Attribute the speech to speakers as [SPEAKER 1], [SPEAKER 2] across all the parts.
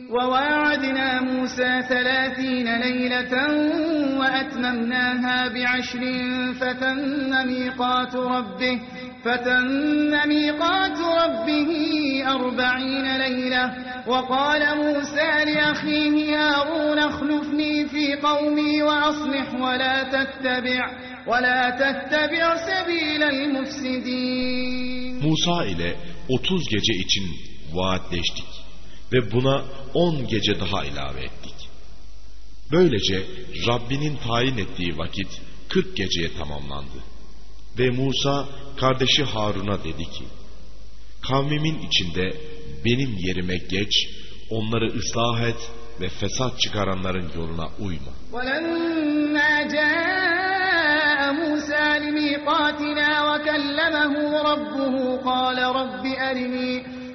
[SPEAKER 1] وواعدنا موسى ثلاثين ليلة وأتممناها بعشر فتم ميقات ربه فتم ميقات ربه أربعين ليلة. وقال موسى لأخيه هارون اخلفني في قومي وأصلح ولا تتبع ولا تتبع سبيل المفسدين.
[SPEAKER 2] Musa ile 30 gece için vaatleştik ve buna 10 gece daha ilave ettik. Böylece Rabbinin tayin ettiği vakit 40 geceye tamamlandı. Ve Musa kardeşi Harun'a dedi ki, Kavmimin içinde benim yerime geç, onları ıslah et ve fesat çıkaranların yoluna uyma.
[SPEAKER 1] ولما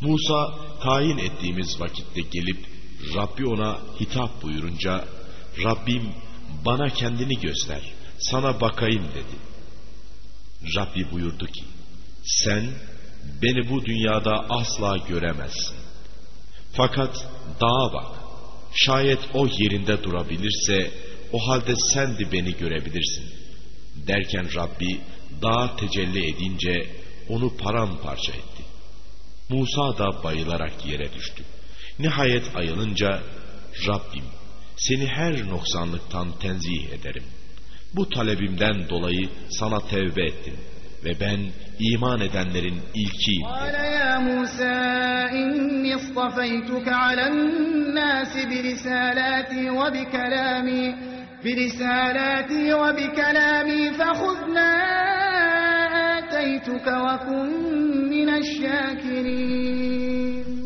[SPEAKER 2] Musa tayin ettiğimiz vakitte gelip Rabbi ona hitap buyurunca Rabbim bana kendini göster, sana bakayım dedi. Rabbi buyurdu ki sen beni bu dünyada asla göremezsin. Fakat dağa bak. Şayet o yerinde durabilirse o halde sen de beni görebilirsin. Derken Rabbi Dağ tecelli edince onu paramparça etti. Musa da bayılarak yere düştü. Nihayet ayılınca Rabbim seni her noksanlıktan tenzih ederim. Bu talebimden dolayı sana tevbe ettim ve ben iman edenlerin ilkiyim.
[SPEAKER 1] Kâle ya Musa inni istafaytuke alennâsi birisâlâti ve bikelâmi birisâlâti ve bikelâmi fehudnâ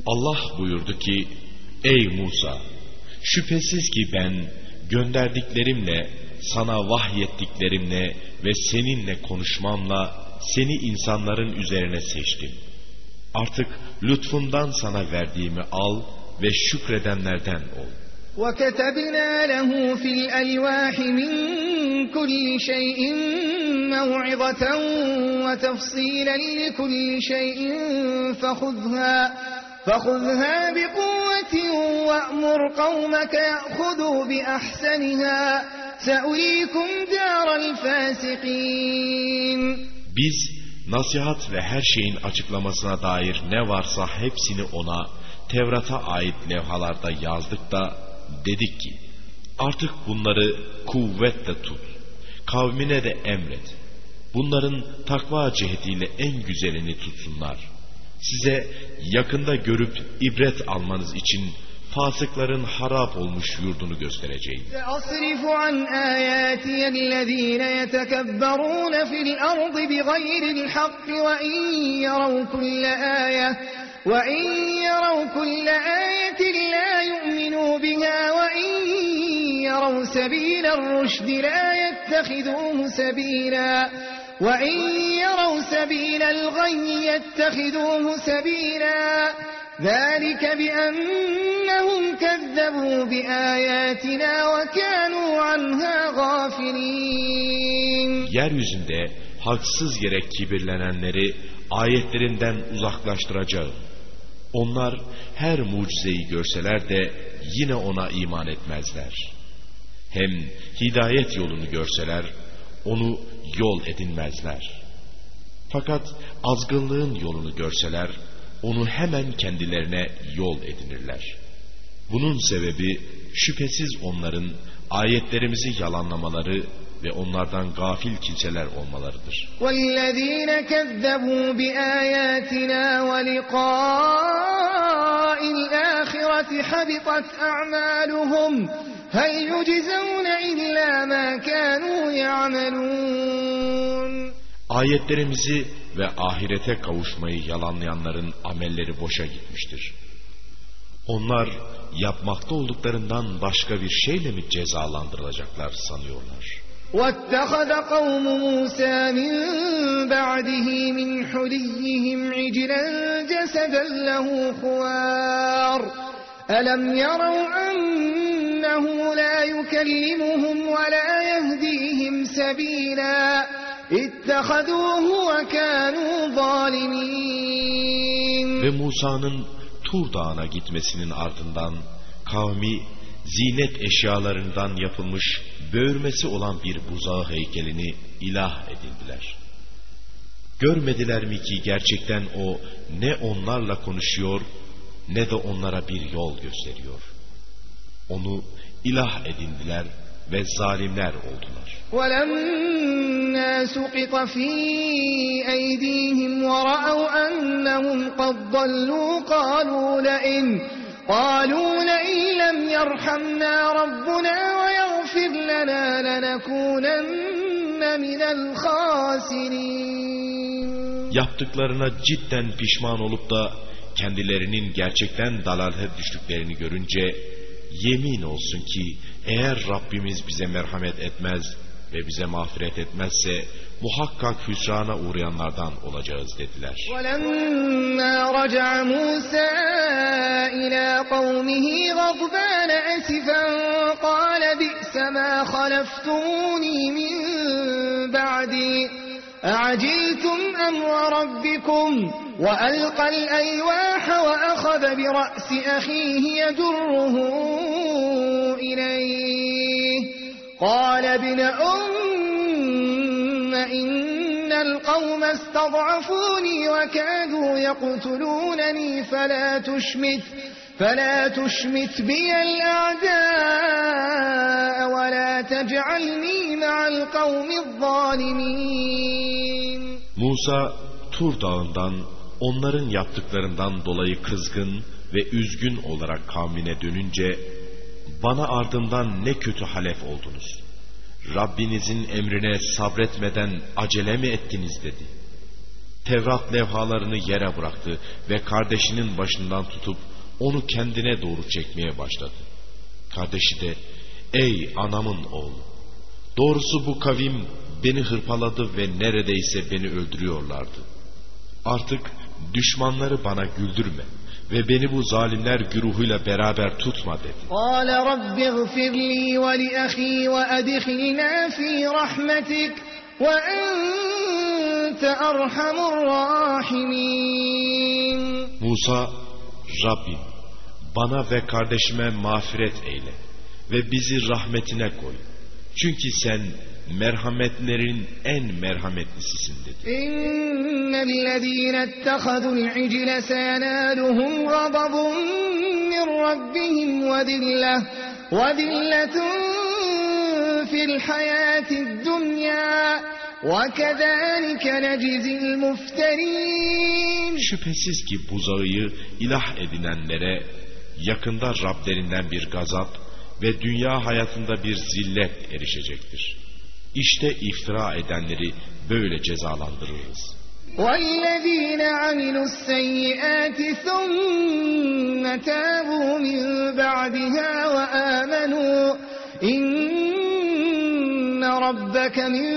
[SPEAKER 2] Allah buyurdu ki ey Musa şüphesiz ki ben gönderdiklerimle sana vahyettiklerimle ve seninle konuşmamla seni insanların üzerine seçtim. Artık lütfundan sana verdiğimi al ve şükredenlerden ol.
[SPEAKER 1] وكتبنا له في الألواح من كل شيء موعظة وتفصيلا لكل شيء فخذها فخذها بقوة وأمر قومك يأخذوا بأحسنها سأريكم دار الفاسقين
[SPEAKER 2] Biz nasihat ve her şeyin açıklamasına dair ne varsa hepsini ona Tevrat'a ait levhalarda yazdık da dedik ki artık bunları kuvvetle tut. Kavmine de emret. Bunların takva cihetiyle en güzelini tutsunlar. Size yakında görüp ibret almanız için fasıkların harap olmuş yurdunu göstereceğim.
[SPEAKER 1] سأصرف عن آياتي الذين يتكبرون في الأرض بغير الحق وإن يروا كل آية وإن يروا كل آية لا يؤمنوا بها وإن يروا سبيل الرشد لا يتخذوه سبيلا وإن يروا سبيل الغي يتخذوه سبيلا ذلك بأنهم كذبوا بآياتنا وكانوا عنها غافلين
[SPEAKER 2] Yeryüzünde haksız yere kibirlenenleri ayetlerinden uzaklaştıracağım. Onlar her mucizeyi görseler de yine ona iman etmezler. Hem hidayet yolunu görseler onu yol edinmezler. Fakat azgınlığın yolunu görseler onu hemen kendilerine yol edinirler. Bunun sebebi şüphesiz onların ayetlerimizi yalanlamaları ve onlardan gafil kimseler olmalarıdır.
[SPEAKER 1] والذين كذبوا بآياتنا ولقاء الآخرة حبطت أعمالهم هل يجزون إلا ما كانوا يعملون
[SPEAKER 2] Ayetlerimizi ve ahirete kavuşmayı yalanlayanların amelleri boşa gitmiştir. Onlar yapmakta olduklarından başka bir şeyle mi cezalandırılacaklar sanıyorlar?
[SPEAKER 1] واتخذ قوم موسى من بعده من حليهم عجلا جسدا له خوار ألم يروا أنه لا يكلمهم ولا يهديهم سبيلا اتخذوه وكانوا ظالمين
[SPEAKER 2] Ve Musa'nın Tur Dağı'na gitmesinin ardından kavmi zinet eşyalarından yapılmış böğürmesi olan bir buzağı heykelini ilah edindiler. Görmediler mi ki gerçekten o ne onlarla konuşuyor ne de onlara bir yol gösteriyor. Onu ilah edindiler ve zalimler oldular.
[SPEAKER 1] وَلَمَّا سُقِطَ فِي أَيْدِيهِمْ وَرَأَوْا أَنَّهُمْ قَدْ ضَلُّوا قَالُوا لَئِنْ قالوا لئن لم يرحمنا ربنا ويغفر لنا لنكونن من الخاسرين
[SPEAKER 2] Yaptıklarına cidden pişman olup da kendilerinin gerçekten dalalete düştüklerini görünce yemin olsun ki eğer Rabbimiz bize merhamet etmez ve bize mağfiret etmezse muhakkak hüsrana uğrayanlardan olacağız dediler.
[SPEAKER 1] وَلَمَّا رَجَعَ مُوسَى إِلَى قَوْمِهِ غَضْبَانَ أَسِفًا قَالَ بِئْسَ مَا خَلَفْتُمُونِي مِنْ بَعْدِي أَعَجِلْتُمْ أَمْرَ رَبِّكُمْ وَأَلْقَى الْأَلْوَاحَ وَأَخَذَ بِرَأْسِ أَخِيهِ يَجُرُّهُ إِلَيْهِ قَالَ ابْنَ أُمَّ إِنَّ الْقَوْمَ اسْتَضْعَفُونِي وَكَادُوا يَقْتُلُونَنِي فَلَا تُشْمِتْ فلا تشمت بي الأعداء ولا تجعلني مع القوم الظالمين
[SPEAKER 2] Musa Tur dağından onların yaptıklarından dolayı kızgın ve üzgün olarak kavmine dönünce bana ardından ne kötü halef oldunuz. Rabbinizin emrine sabretmeden acele mi ettiniz dedi. Tevrat levhalarını yere bıraktı ve kardeşinin başından tutup onu kendine doğru çekmeye başladı. Kardeşi de ey anamın oğlu doğrusu bu kavim beni hırpaladı ve neredeyse beni öldürüyorlardı. Artık düşmanları bana güldürme ve beni bu zalimler güruhuyla beraber tutma dedi.
[SPEAKER 1] قال رب اغفر لي ولأخي وأدخلنا في رحمتك وأنت أرحم الراحمين
[SPEAKER 2] Musa Rabbim bana ve kardeşime mağfiret eyle ve bizi rahmetine koy. Çünkü sen merhametlerin en merhametlisisin dedi.
[SPEAKER 1] إن الذين اتخذوا العجل سينالهم غضب من ربهم وذلة وذلة في الحياة الدنيا وكذلك نجزي المفترين
[SPEAKER 2] Şüphesiz ki buzağıyı ilah edinenlere yakında Rablerinden bir gazap ve dünya hayatında bir zillet erişecektir. İşte iftira edenleri böyle cezalandırırız.
[SPEAKER 1] والذين عملوا السيئات ثم تابوا من بعدها وآمنوا إن ربك من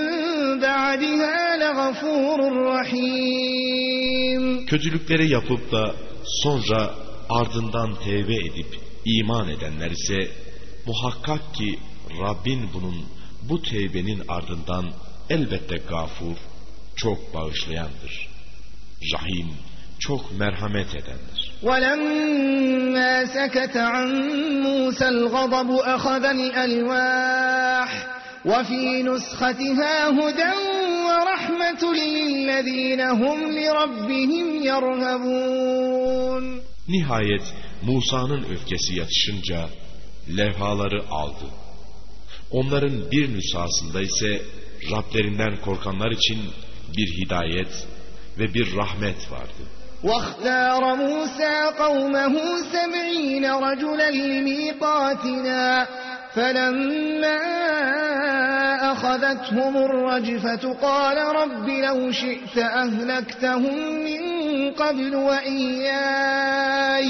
[SPEAKER 1] بعدها لغفور رحيم
[SPEAKER 2] Kötülükleri yapıp da sonra ardından tevbe edip iman edenler ise muhakkak ki Rabbin bunun bu tevbenin ardından elbette gafur, çok bağışlayandır. Rahim, çok merhamet edendir.
[SPEAKER 1] ولما سكت عن موسى الغضب أخذ الألواح وفي نسختها هدى ورحمة للذين هم لربهم يرهبون
[SPEAKER 2] Nihayet Musa'nın öfkesi yatışınca levhaları aldı. Onların bir nüshasında ise Rablerinden korkanlar için bir hidayet ve bir rahmet vardı.
[SPEAKER 1] واختار موسى قومه سبعين رجلا لميقاتنا فلما أخذتهم الرجفة قال رب لو شئت أهلكتهم من قبل وإياي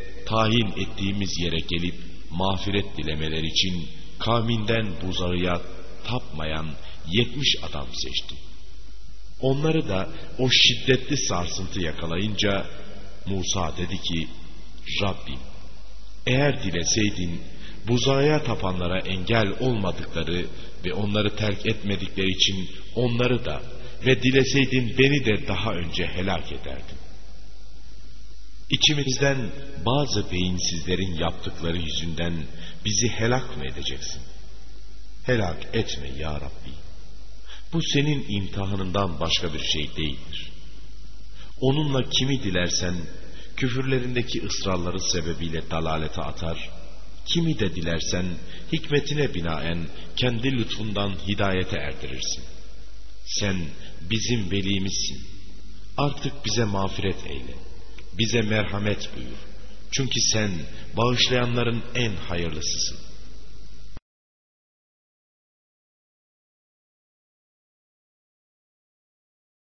[SPEAKER 2] tayin ettiğimiz yere gelip mağfiret dilemeler için kavminden buzağıya tapmayan yetmiş adam seçti. Onları da o şiddetli sarsıntı yakalayınca Musa dedi ki Rabbim eğer dileseydin buzağıya tapanlara engel olmadıkları ve onları terk etmedikleri için onları da ve dileseydin beni de daha önce helak ederdin. İçimizden bazı beyinsizlerin yaptıkları yüzünden bizi helak mı edeceksin? Helak etme ya Rabbi. Bu senin imtihanından başka bir şey değildir. Onunla kimi dilersen küfürlerindeki ısrarları sebebiyle dalalete atar, kimi de dilersen hikmetine binaen kendi lütfundan hidayete erdirirsin. Sen bizim velimizsin. Artık bize mağfiret eyle. Bize merhamet buyur. Çünkü sen bağışlayanların en hayırlısısın.